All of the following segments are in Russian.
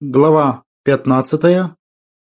Глава 15.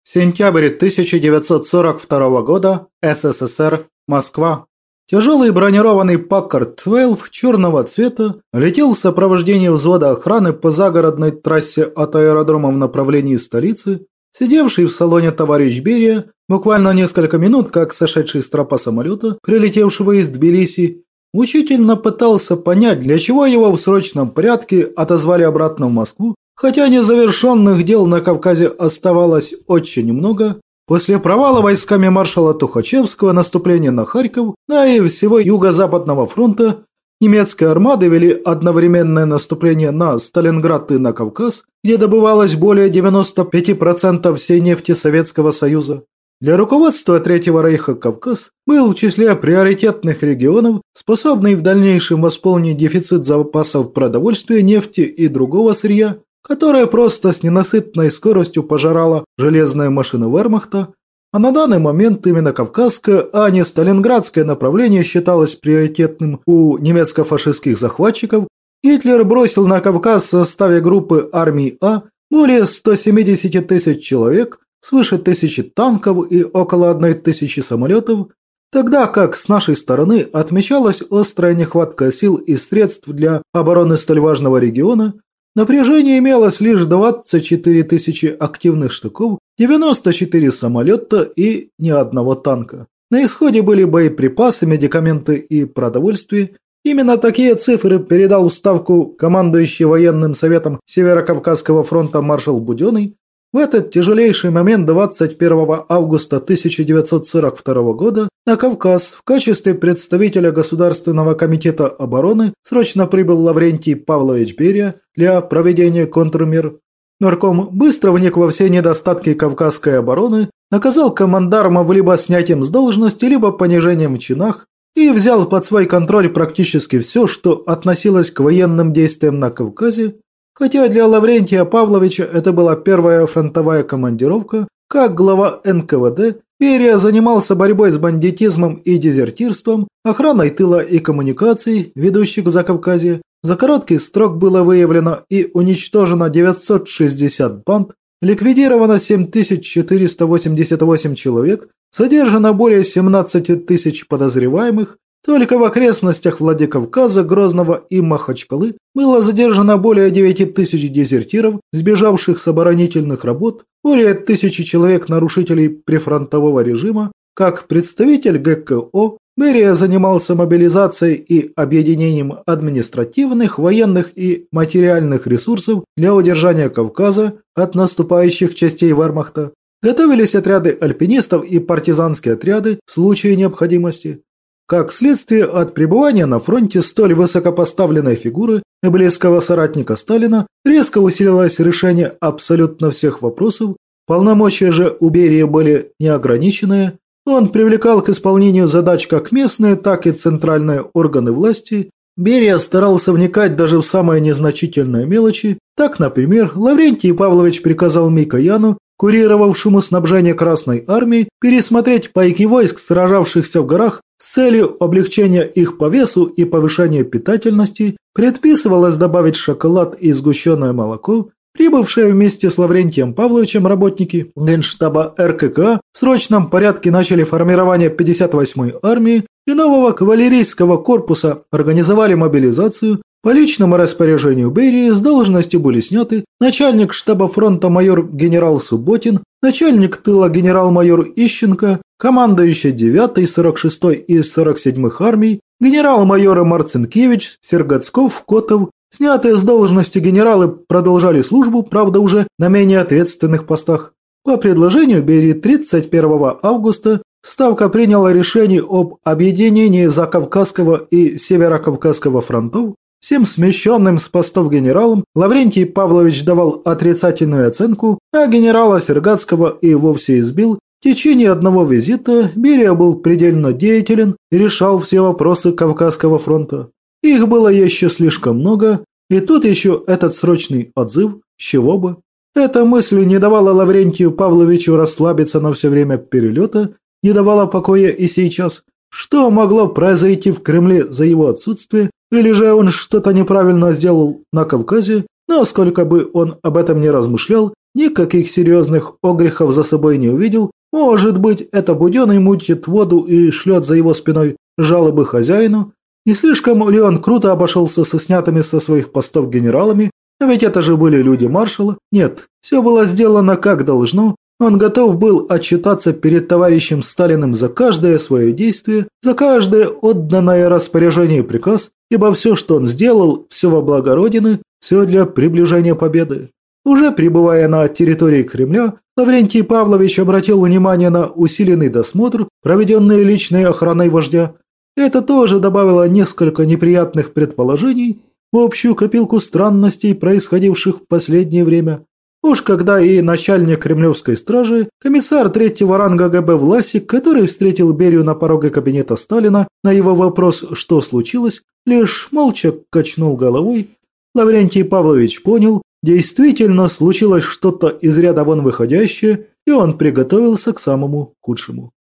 Сентябрь 1942 года. СССР. Москва. Тяжелый бронированный Паккард-12 черного цвета летел в сопровождении взвода охраны по загородной трассе от аэродрома в направлении столицы. Сидевший в салоне товарищ Берия, буквально несколько минут, как сошедший с тропа самолета, прилетевшего из Тбилиси, учительно пытался понять, для чего его в срочном порядке отозвали обратно в Москву Хотя незавершенных дел на Кавказе оставалось очень много, после провала войсками маршала Тухачевского наступления на Харьков, да и всего Юго-Западного фронта, немецкие армады вели одновременное наступление на Сталинград и на Кавказ, где добывалось более 95% всей нефти Советского Союза. Для руководства Третьего Рейха Кавказ был в числе приоритетных регионов, способный в дальнейшем восполнить дефицит запасов продовольствия, нефти и другого сырья, которая просто с ненасытной скоростью пожирала железные машины вермахта, а на данный момент именно Кавказское, а не Сталинградское направление считалось приоритетным у немецко-фашистских захватчиков, Гитлер бросил на Кавказ в составе группы армии А более 170 тысяч человек, свыше тысячи танков и около одной тысячи самолетов, тогда как с нашей стороны отмечалась острая нехватка сил и средств для обороны столь важного региона, Напряжение имелось лишь 24 тысячи активных штыков, 94 самолета и ни одного танка. На исходе были боеприпасы, медикаменты и продовольствие. Именно такие цифры передал в Ставку командующий военным советом Северо-Кавказского фронта маршал Буденный, в этот тяжелейший момент 21 августа 1942 года на Кавказ в качестве представителя Государственного комитета обороны срочно прибыл Лаврентий Павлович Берия для проведения контрмер. Нарком быстро вник во все недостатки кавказской обороны, наказал командармов либо снятием с должности, либо понижением в чинах и взял под свой контроль практически все, что относилось к военным действиям на Кавказе, Хотя для Лаврентия Павловича это была первая фронтовая командировка, как глава НКВД, Берия занимался борьбой с бандитизмом и дезертирством, охраной тыла и коммуникаций, ведущих в Закавказье. За короткий срок было выявлено и уничтожено 960 банд, ликвидировано 7488 человек, содержано более 17 тысяч подозреваемых, только в окрестностях Владикавказа, Грозного и Махачкалы было задержано более 9 тысяч дезертиров, сбежавших с оборонительных работ, более тысячи человек-нарушителей прифронтового режима. Как представитель ГКО, Берия занимался мобилизацией и объединением административных, военных и материальных ресурсов для удержания Кавказа от наступающих частей Вермахта. Готовились отряды альпинистов и партизанские отряды в случае необходимости. Как следствие от пребывания на фронте столь высокопоставленной фигуры близкого соратника Сталина резко усилилось решение абсолютно всех вопросов, полномочия же у Берии были неограниченные, он привлекал к исполнению задач как местные, так и центральные органы власти, Берия старался вникать даже в самые незначительные мелочи, так, например, Лаврентий Павлович приказал Микояну курировавшему снабжение Красной Армии, пересмотреть пайки войск, сражавшихся в горах, с целью облегчения их по весу и повышения питательности, предписывалось добавить шоколад и сгущенное молоко, Прибывшие вместе с Лаврентием Павловичем работники Генштаба РКК в срочном порядке начали формирование 58-й армии и нового кавалерийского корпуса, организовали мобилизацию, по личному распоряжению Берии с должности были сняты начальник штаба фронта майор генерал Субботин, начальник тыла генерал-майор Ищенко, командующий 9-й, 46-й и 47-х армий, генерал-майоры Марцинкевич, Сергацков, Котов, снятые с должности генералы продолжали службу, правда уже на менее ответственных постах. По предложению Берии 31 августа Ставка приняла решение об объединении Закавказского и Северокавказского фронтов Всем смещенным с постов генералам Лаврентий Павлович давал отрицательную оценку, а генерала Сергацкого и вовсе избил. В течение одного визита Берия был предельно деятелен и решал все вопросы Кавказского фронта. Их было еще слишком много, и тут еще этот срочный отзыв, чего бы. Эта мысль не давала Лаврентию Павловичу расслабиться на все время перелета, не давала покоя и сейчас. Что могло произойти в Кремле за его отсутствие, или же он что-то неправильно сделал на Кавказе, но сколько бы он об этом не размышлял, никаких серьезных огрехов за собой не увидел. Может быть, это Буденный мутит воду и шлет за его спиной жалобы хозяину? Не слишком ли он круто обошелся со снятыми со своих постов генералами? А ведь это же были люди маршала. Нет, все было сделано как должно, он готов был отчитаться перед товарищем Сталиным за каждое свое действие, за каждое отданное распоряжение и приказ, ибо все, что он сделал, все во благо Родины, все для приближения победы. Уже пребывая на территории Кремля, Лаврентий Павлович обратил внимание на усиленный досмотр, проведенный личной охраной вождя. Это тоже добавило несколько неприятных предположений в общую копилку странностей, происходивших в последнее время. Уж когда и начальник кремлевской стражи, комиссар третьего ранга ГБ Власик, который встретил Берию на пороге кабинета Сталина, на его вопрос «что случилось?», лишь молча качнул головой. Лаврентий Павлович понял, действительно случилось что-то из ряда вон выходящее, и он приготовился к самому худшему.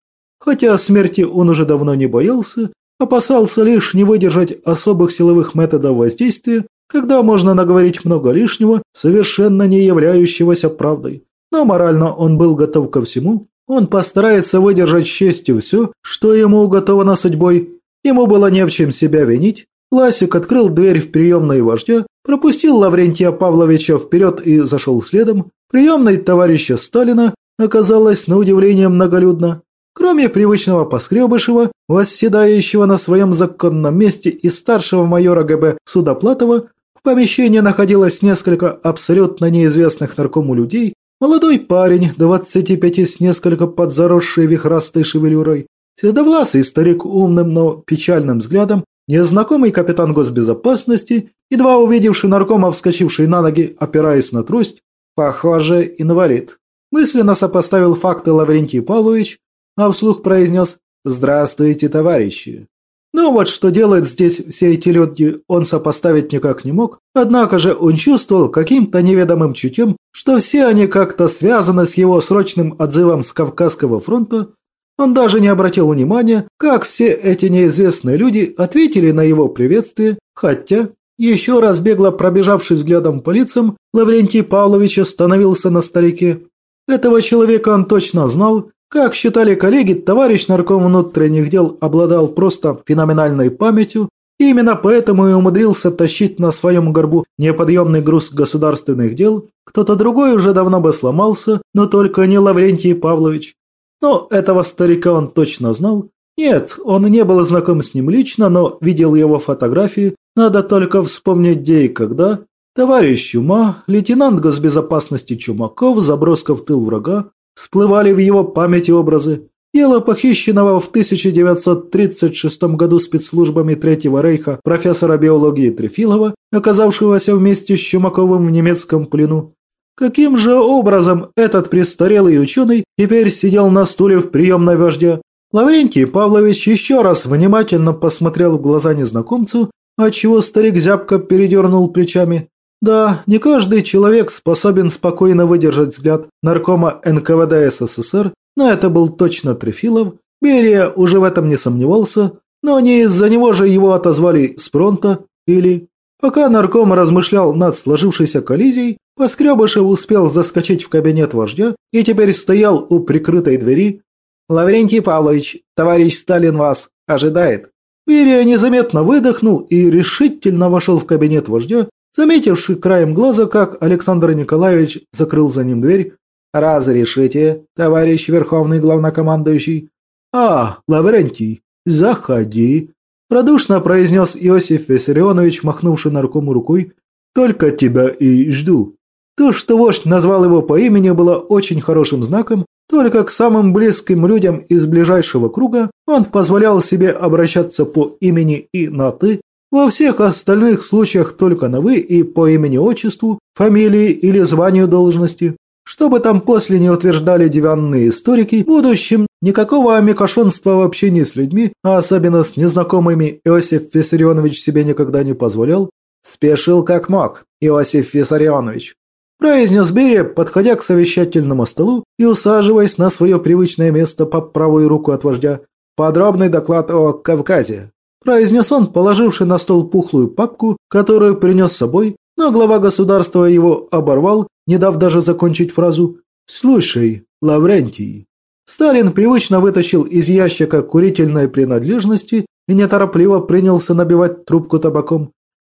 Хотя смерти он уже давно не боялся, опасался лишь не выдержать особых силовых методов воздействия, когда можно наговорить много лишнего, совершенно не являющегося правдой. Но морально он был готов ко всему. Он постарается выдержать честью все, что ему уготовано судьбой. Ему было не в чем себя винить. Ласик открыл дверь в приемной вождя, пропустил Лаврентия Павловича вперед и зашел следом. Приемной товарища Сталина оказалась на удивление многолюдно. Кроме привычного Поскребышева, восседающего на своем законном месте и старшего майора ГБ Судоплатова, помещении находилось несколько абсолютно неизвестных наркому людей, молодой парень, 25 с несколько подзаросшей вихрастой шевелюрой, седовласый старик умным, но печальным взглядом, незнакомый капитан госбезопасности, едва увидевший наркома, вскочивший на ноги, опираясь на трость, похоже, инвалид. Мысленно сопоставил факты Лаврентий Павлович, а вслух произнес «Здравствуйте, товарищи». Но вот что делает здесь все эти люди, он сопоставить никак не мог. Однако же он чувствовал каким-то неведомым чутьем, что все они как-то связаны с его срочным отзывом с Кавказского фронта. Он даже не обратил внимания, как все эти неизвестные люди ответили на его приветствие, хотя, еще раз бегло пробежавшись взглядом по лицам, Лаврентий Павлович остановился на старике. Этого человека он точно знал, как считали коллеги, товарищ нарком внутренних дел обладал просто феноменальной памятью, и именно поэтому и умудрился тащить на своем горбу неподъемный груз государственных дел. Кто-то другой уже давно бы сломался, но только не Лаврентий Павлович. Но этого старика он точно знал. Нет, он не был знаком с ним лично, но видел его фотографии. Надо только вспомнить где и когда. Товарищ Чума, лейтенант госбезопасности Чумаков, заброска в тыл врага, Всплывали в его памяти образы. Тело похищенного в 1936 году спецслужбами Третьего Рейха профессора биологии Трефилова, оказавшегося вместе с Чумаковым в немецком плену. Каким же образом этот престарелый ученый теперь сидел на стуле в приемной вождя? Лаврентий Павлович еще раз внимательно посмотрел в глаза незнакомцу, отчего старик зябко передернул плечами. Да, не каждый человек способен спокойно выдержать взгляд наркома НКВД СССР, но это был точно Трефилов. Берия уже в этом не сомневался, но не из-за него же его отозвали с фронта или... Пока нарком размышлял над сложившейся коллизией, Поскребышев успел заскочить в кабинет вождя и теперь стоял у прикрытой двери. «Лаврентий Павлович, товарищ Сталин вас ожидает». Берия незаметно выдохнул и решительно вошел в кабинет вождя, заметивший краем глаза, как Александр Николаевич закрыл за ним дверь. «Разрешите, товарищ Верховный Главнокомандующий?» «А, Лаврентий, заходи», – радушно произнес Иосиф Виссарионович, махнувший наркому рукой. «Только тебя и жду». То, что вождь назвал его по имени, было очень хорошим знаком, только к самым близким людям из ближайшего круга он позволял себе обращаться по имени и на «ты», во всех остальных случаях только на «вы» и по имени-отчеству, фамилии или званию должности. Что бы там после не утверждали диванные историки, в будущем никакого амикошонства в общении с людьми, а особенно с незнакомыми, Иосиф Виссарионович себе никогда не позволял. «Спешил как мог, Иосиф Виссарионович», произнес Берия, подходя к совещательному столу и усаживаясь на свое привычное место по правую руку от вождя. Подробный доклад о Кавказе произнес он, положивший на стол пухлую папку, которую принес с собой. но глава государства его оборвал, не дав даже закончить фразу «Слушай, Лаврентий». Сталин привычно вытащил из ящика курительной принадлежности и неторопливо принялся набивать трубку табаком.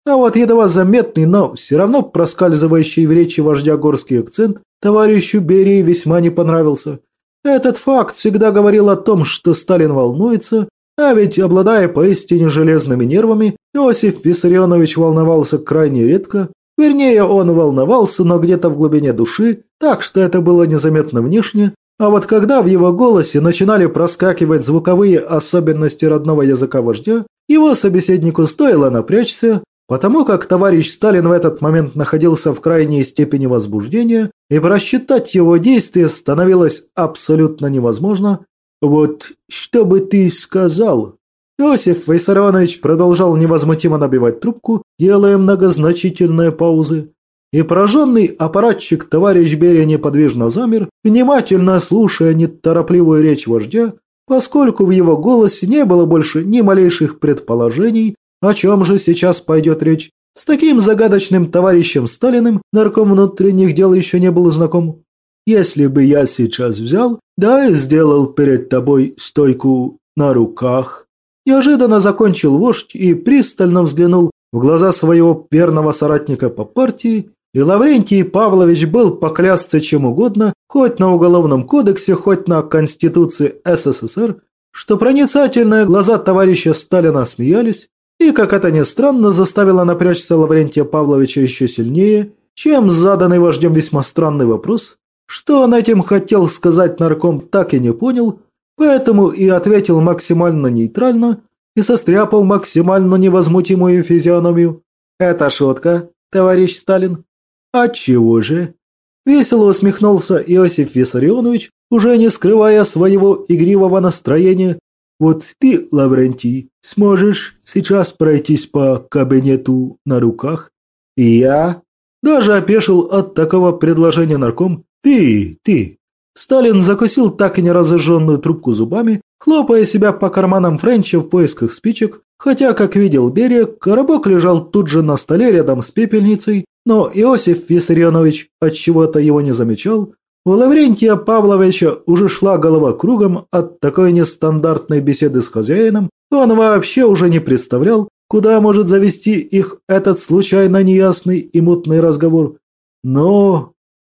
А вот едва заметный, но все равно проскальзывающий в речи вождя горский акцент товарищу Берии весьма не понравился. Этот факт всегда говорил о том, что Сталин волнуется, а ведь, обладая поистине железными нервами, Иосиф Виссарионович волновался крайне редко. Вернее, он волновался, но где-то в глубине души, так что это было незаметно внешне, а вот когда в его голосе начинали проскакивать звуковые особенности родного языка вождя, его собеседнику стоило напрячься, потому как товарищ Сталин в этот момент находился в крайней степени возбуждения, и просчитать его действия становилось абсолютно невозможно. «Вот что бы ты сказал?» Иосиф Виссарионович продолжал невозмутимо набивать трубку, делая многозначительные паузы. И пораженный аппаратчик товарищ Берия неподвижно замер, внимательно слушая неторопливую речь вождя, поскольку в его голосе не было больше ни малейших предположений, о чем же сейчас пойдет речь. С таким загадочным товарищем Сталиным нарком внутренних дел еще не был знаком. Если бы я сейчас взял, да и сделал перед тобой стойку на руках. Неожиданно закончил вождь и пристально взглянул в глаза своего верного соратника по партии и Лаврентий Павлович был поклясться чем угодно, хоть на Уголовном кодексе, хоть на Конституции СССР, что проницательные глаза товарища Сталина смеялись, и, как это ни странно, заставило напрячься Лаврентия Павловича еще сильнее, чем заданный вождем весьма странный вопрос, что он этим хотел сказать нарком так и не понял, поэтому и ответил максимально нейтрально и состряпал максимально невозмутимую физиономию. «Это шутка, товарищ Сталин. «Отчего же?» Весело усмехнулся Иосиф Виссарионович, уже не скрывая своего игривого настроения. «Вот ты, Лаврентий, сможешь сейчас пройтись по кабинету на руках?» «И я?» Даже опешил от такого предложения нарком. «Ты, ты!» Сталин закусил так и не разожженную трубку зубами, хлопая себя по карманам Френча в поисках спичек, хотя, как видел Берия, коробок лежал тут же на столе рядом с пепельницей, но Иосиф Виссарионович отчего-то его не замечал. У Лаврентия Павловича уже шла голова кругом от такой нестандартной беседы с хозяином, он вообще уже не представлял, куда может завести их этот случайно неясный и мутный разговор. Но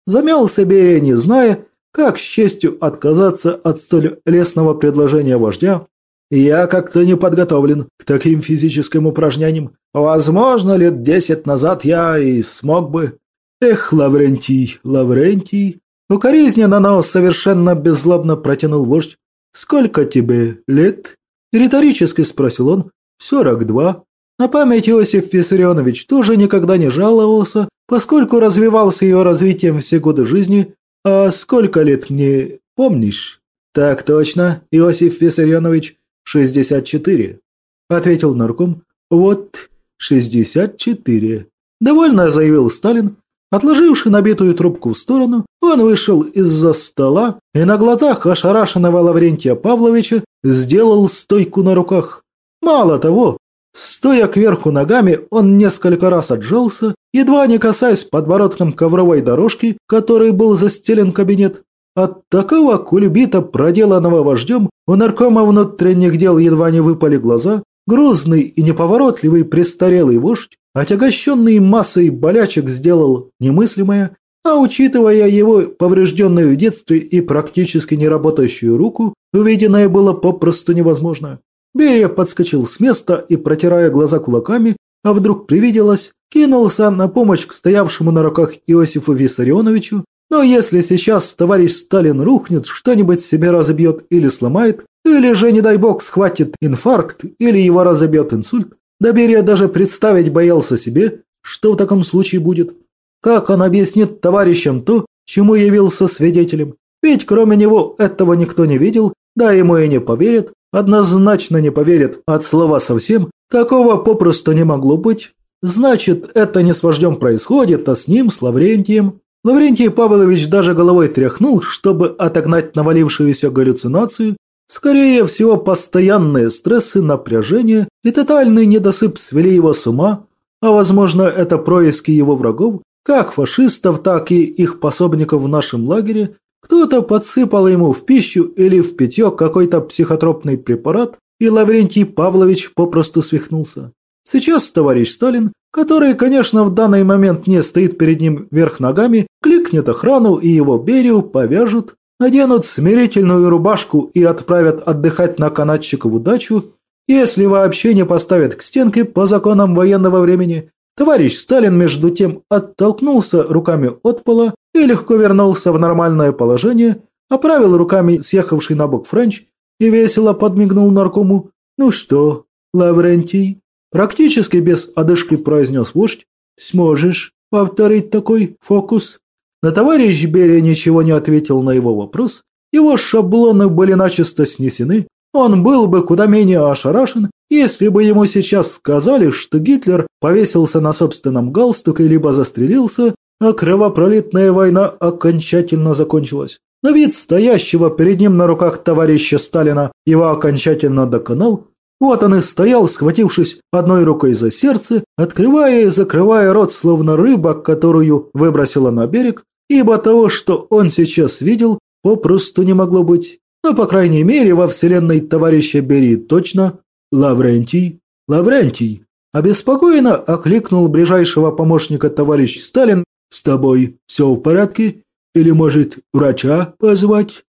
замялся Берия, не зная, как с честью отказаться от столь лестного предложения вождя, я как-то не подготовлен к таким физическим упражнениям. Возможно, лет десять назад я и смог бы. Эх, Лаврентий, Лаврентий. Укоризненно, но совершенно беззлобно протянул вождь. Сколько тебе лет? Риторически спросил он. Сорок два. На память Иосиф Виссарионович тоже никогда не жаловался, поскольку развивался ее развитием все годы жизни. А сколько лет мне помнишь? Так точно, Иосиф Виссарионович. «Шестьдесят четыре», – ответил нарком. «Вот, шестьдесят четыре», – довольно заявил Сталин. Отложивший набитую трубку в сторону, он вышел из-за стола и на глазах ошарашенного Лаврентия Павловича сделал стойку на руках. Мало того, стоя кверху ногами, он несколько раз отжался, едва не касаясь подбородком ковровой дорожки, которой был застелен кабинет. От такого кульбита, проделанного вождем, у наркома внутренних дел едва не выпали глаза, грузный и неповоротливый престарелый вождь, отягощенный массой болячек, сделал немыслимое, а учитывая его поврежденную в детстве и практически неработающую руку, увиденное было попросту невозможно. Берия подскочил с места и, протирая глаза кулаками, а вдруг привиделось, кинулся на помощь к стоявшему на руках Иосифу Виссарионовичу, но если сейчас товарищ Сталин рухнет, что-нибудь себе разобьет или сломает, или же, не дай бог, схватит инфаркт, или его разобьет инсульт, Доберия даже представить боялся себе, что в таком случае будет. Как он объяснит товарищам то, чему явился свидетелем? Ведь кроме него этого никто не видел, да ему и не поверят, однозначно не поверят от слова совсем, такого попросту не могло быть. Значит, это не с вождем происходит, а с ним, с Лаврентием. Лаврентий Павлович даже головой тряхнул, чтобы отогнать навалившуюся галлюцинацию. Скорее всего, постоянные стрессы, напряжение и тотальный недосып свели его с ума. а возможно это происки его врагов, как фашистов, так и их пособников в нашем лагере, кто-то подсыпал ему в пищу или в питье какой-то психотропный препарат, и Лаврентий Павлович попросту свихнулся. Сейчас товарищ Сталин, который, конечно, в данный момент не стоит перед ним вверх ногами, кликнет охрану и его Берию повяжут, наденут смирительную рубашку и отправят отдыхать на канатчикову дачу, если вообще не поставят к стенке по законам военного времени. Товарищ Сталин, между тем, оттолкнулся руками от пола и легко вернулся в нормальное положение, оправил руками съехавший на бок Френч и весело подмигнул наркому. «Ну что, Лаврентий?» Практически без одышки произнес вождь. «Сможешь повторить такой фокус?» На товарищ Берия ничего не ответил на его вопрос. Его шаблоны были начисто снесены. Он был бы куда менее ошарашен, если бы ему сейчас сказали, что Гитлер повесился на собственном галстуке либо застрелился, а кровопролитная война окончательно закончилась. Но вид стоящего перед ним на руках товарища Сталина его окончательно доконал. Вот он и стоял, схватившись одной рукой за сердце, открывая и закрывая рот, словно рыба, которую выбросила на берег, ибо того, что он сейчас видел, попросту не могло быть. Но, по крайней мере, во вселенной товарища Берии точно Лаврентий. Лаврентий. Обеспокоенно окликнул ближайшего помощника товарищ Сталин. «С тобой все в порядке? Или, может, врача позвать?»